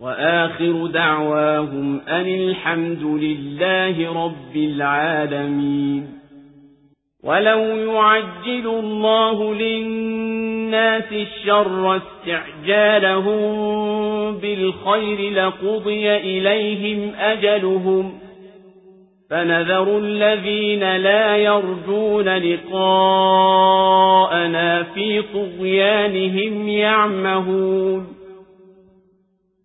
وآخر دعواهم أن الحمد لله رب العالمين. ولو يعجل الله للناس الشر استعجالهم بالخير لقضي إليهم أجلهم. فنذر الذين لا يرجون لقاءنا في طغيانهم يعمهون.